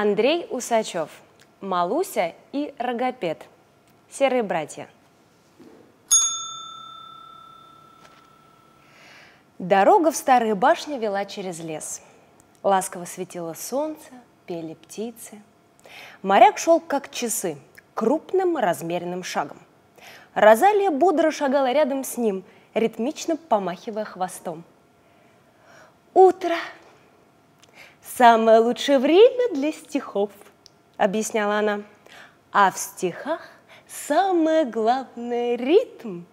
Андрей Усачев, Малуся и Рогопед. Серые братья. Дорога в старые башни вела через лес. Ласково светило солнце, пели птицы. Моряк шел как часы, крупным размеренным шагом. Розалия бодро шагала рядом с ним, ритмично помахивая хвостом. «Утро!» «Самое лучшее время для стихов», — объясняла она. «А в стихах самое главное — ритм.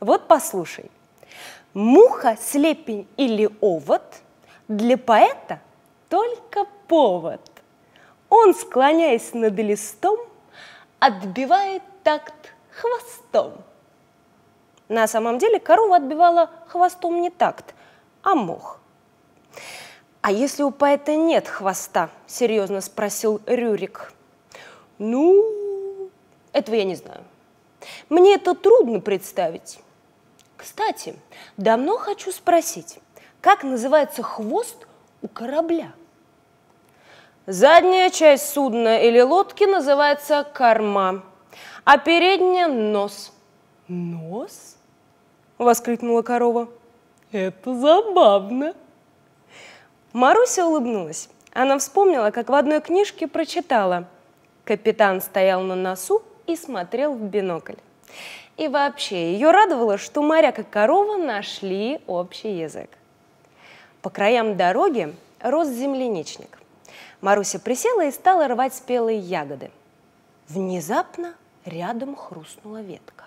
Вот послушай. Муха, слепень или овод для поэта только повод. Он, склоняясь над листом, отбивает такт хвостом. На самом деле корова отбивала хвостом не такт, а мох. «А если у поэта нет хвоста?» – серьезно спросил Рюрик. «Ну, этого я не знаю. Мне это трудно представить. Кстати, давно хочу спросить, как называется хвост у корабля?» Задняя часть судна или лодки называется корма, а передняя – нос. «Нос?» – воскликнула корова. «Это забавно!» Маруся улыбнулась. Она вспомнила, как в одной книжке прочитала. Капитан стоял на носу и смотрел в бинокль. И вообще, ее радовало, что моряк и корова нашли общий язык. По краям дороги рос земляничник. Маруся присела и стала рвать спелые ягоды. Внезапно рядом хрустнула ветка.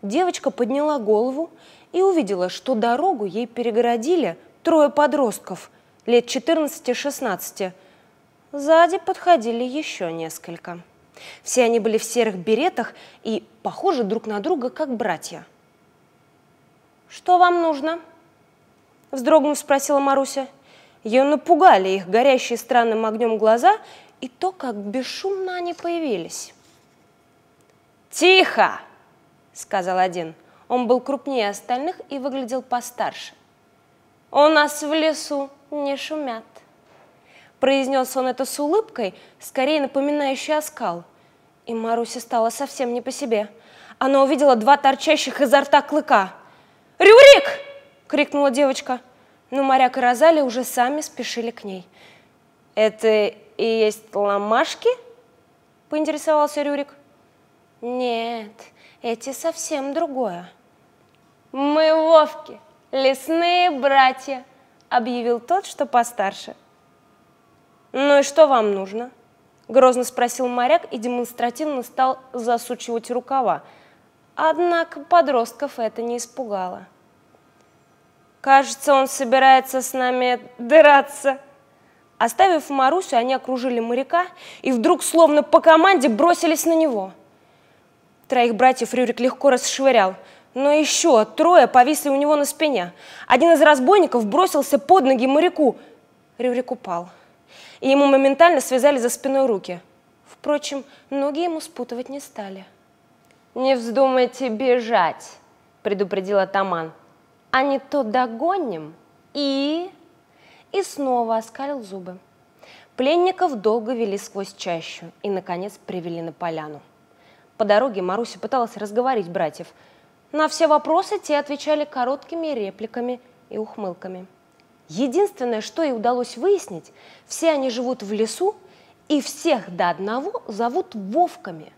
Девочка подняла голову и увидела, что дорогу ей перегородили трое подростков лет 14-16. Сзади подходили еще несколько. Все они были в серых беретах и похожи друг на друга, как братья. «Что вам нужно?» – вздрогнув спросила Маруся. Ее напугали их горящие странным огнем глаза и то, как бесшумно они появились. «Тихо!» – сказал один. Он был крупнее остальных и выглядел постарше. «У нас в лесу не шумят», – произнес он это с улыбкой, скорее напоминающей оскал. И Маруся стала совсем не по себе. Она увидела два торчащих изо рта клыка. «Рюрик!» – крикнула девочка. Но моряк и Розали уже сами спешили к ней. «Это и есть ломашки?» – поинтересовался Рюрик. «Нет, эти совсем другое». «Мы Вовки!» «Лесные братья», — объявил тот, что постарше. «Ну и что вам нужно?» — грозно спросил моряк и демонстративно стал засучивать рукава. Однако подростков это не испугало. «Кажется, он собирается с нами драться». Оставив Марусю, они окружили моряка и вдруг, словно по команде, бросились на него. Троих братьев Рюрик легко расшвырял — но еще трое повисли у него на спине. Один из разбойников бросился под ноги моряку. Рюрик упал. И ему моментально связали за спиной руки. Впрочем, ноги ему спутывать не стали. «Не вздумайте бежать», — предупредил атаман. «А не то догоним и...» И снова оскалил зубы. Пленников долго вели сквозь чащу и, наконец, привели на поляну. По дороге Маруся пыталась разговорить братьев — на все вопросы те отвечали короткими репликами и ухмылками. Единственное, что ей удалось выяснить, все они живут в лесу и всех до одного зовут Вовками.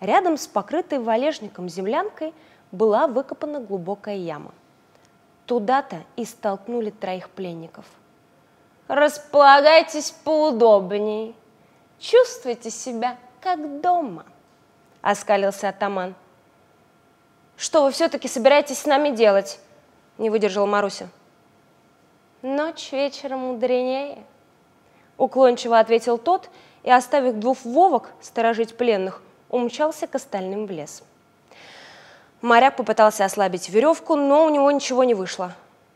Рядом с покрытой валежником землянкой была выкопана глубокая яма. Туда-то и столкнули троих пленников. «Располагайтесь поудобней, чувствуйте себя как дома», — оскалился атаман. Что вы все-таки собираетесь с нами делать? Не выдержала Маруся. Ночь вечером мудренее. Уклончиво ответил тот и, оставив двух вовок сторожить пленных, умчался к остальным в лес. Моряк попытался ослабить веревку, но у него ничего не вышло.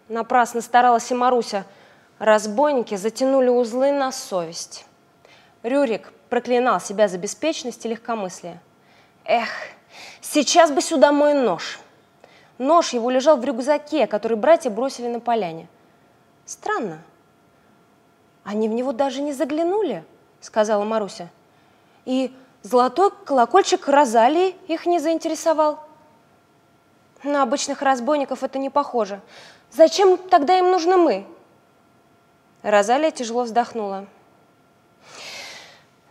Напрасно старалась и Маруся. Разбойники затянули узлы на совесть. Рюрик проклинал себя за беспечность и легкомыслие. Эх, Сейчас бы сюда мой нож. Нож его лежал в рюкзаке, который братья бросили на поляне. Странно. Они в него даже не заглянули, сказала Маруся. И золотой колокольчик Розалии их не заинтересовал. На обычных разбойников это не похоже. Зачем тогда им нужны мы? Розалия тяжело вздохнула.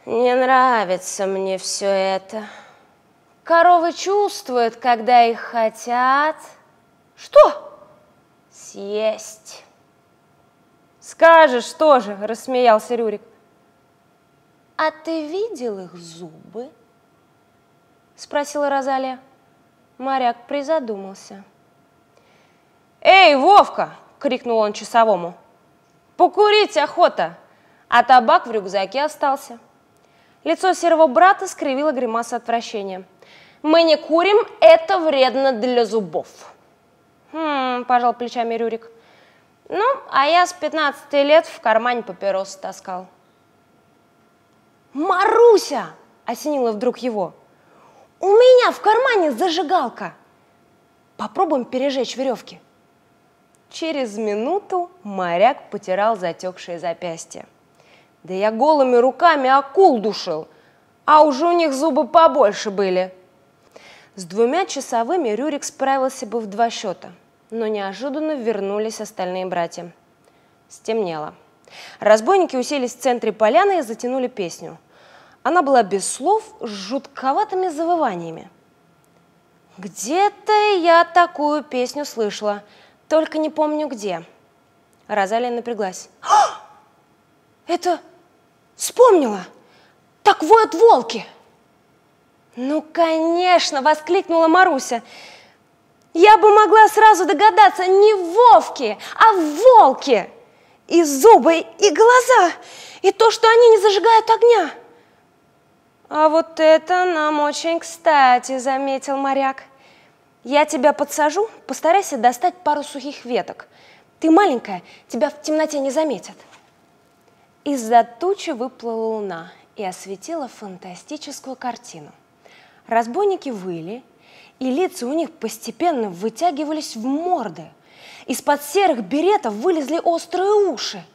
Не нравится мне все это. Коровы чувствуют, когда их хотят. Что? Съесть. Скажешь тоже, рассмеялся Рюрик. А ты видел их зубы? Спросила Розалия. Моряк призадумался. «Эй, Вовка!» — крикнул он часовому. «Покурить охота!» А табак в рюкзаке остался. Лицо серого брата скривило гримаса отвращения. «Мы не курим, это вредно для зубов!» «Хм...» – пожал плечами Рюрик. «Ну, а я с 15 лет в кармане папирос таскал». «Маруся!» – осенило вдруг его. «У меня в кармане зажигалка! Попробуем пережечь веревки!» Через минуту моряк потирал затекшие запястья. Да я голыми руками акул душил, а уже у них зубы побольше были. С двумя часовыми Рюрик справился бы в два счета, но неожиданно вернулись остальные братья. Стемнело. Разбойники уселись в центре поляны и затянули песню. Она была без слов, с жутковатыми завываниями. «Где-то я такую песню слышала», только не помню где. Розалия напряглась. А! Это вспомнила! Так воют волки! Ну, конечно, воскликнула Маруся. Я бы могла сразу догадаться, не вовки, а волки. И зубы, и глаза, и то, что они не зажигают огня. А вот это нам очень кстати, заметил моряк. Я тебя подсажу, постарайся достать пару сухих веток. Ты маленькая, тебя в темноте не заметят. Из-за тучи выплыла луна и осветила фантастическую картину. Разбойники выли, и лица у них постепенно вытягивались в морды. Из-под серых беретов вылезли острые уши.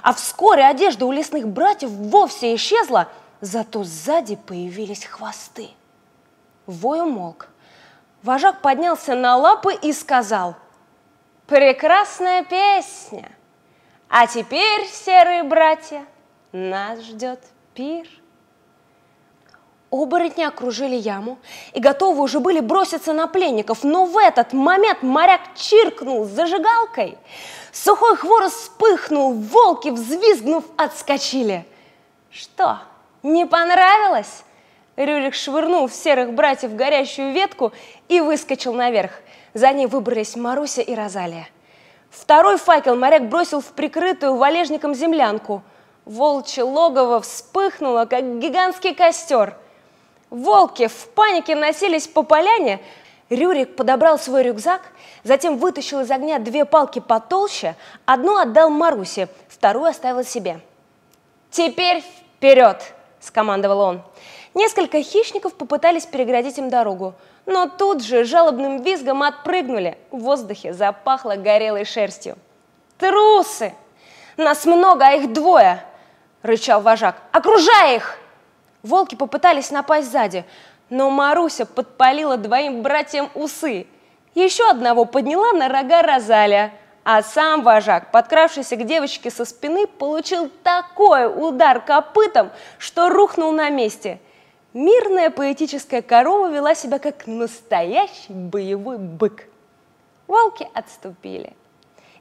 А вскоре одежда у лесных братьев вовсе исчезла, зато сзади появились хвосты. Вой умолк. Вожак поднялся на лапы и сказал, «Прекрасная песня! А теперь, серые братья, нас ждет пир». Оборотни окружили яму и готовы уже были броситься на пленников, но в этот момент моряк чиркнул зажигалкой. Сухой хворост вспыхнул, волки, взвизгнув, отскочили. Что, не понравилось? Рюрик швырнул в серых братьев горящую ветку и выскочил наверх. За ней выбрались Маруся и Розалия. Второй факел моряк бросил в прикрытую валежником землянку. Волчье логово вспыхнуло, как гигантский костер. Волки в панике носились по поляне. Рюрик подобрал свой рюкзак, затем вытащил из огня две палки потолще, одну отдал Марусе, вторую оставил себе. «Теперь вперед!» – скомандовал он. Несколько хищников попытались переградить им дорогу, но тут же жалобным визгом отпрыгнули. В воздухе запахло горелой шерстью. «Трусы! Нас много, а их двое!» – рычал вожак. «Окружай их!» Волки попытались напасть сзади, но Маруся подпалила двоим братьям усы. Еще одного подняла на рога Розалия, а сам вожак, подкравшийся к девочке со спины, получил такой удар копытом, что рухнул на месте – Мирная поэтическая корова вела себя как настоящий боевой бык. Волки отступили.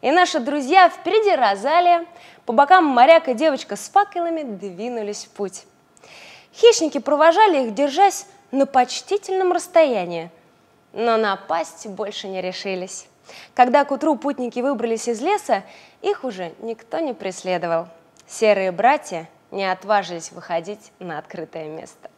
И наши друзья впереди Розалия, по бокам моряк и девочка с факелами двинулись в путь. Хищники провожали их, держась на почтительном расстоянии, но напасть больше не решились. Когда к утру путники выбрались из леса, их уже никто не преследовал. Серые братья не отважились выходить на открытое место.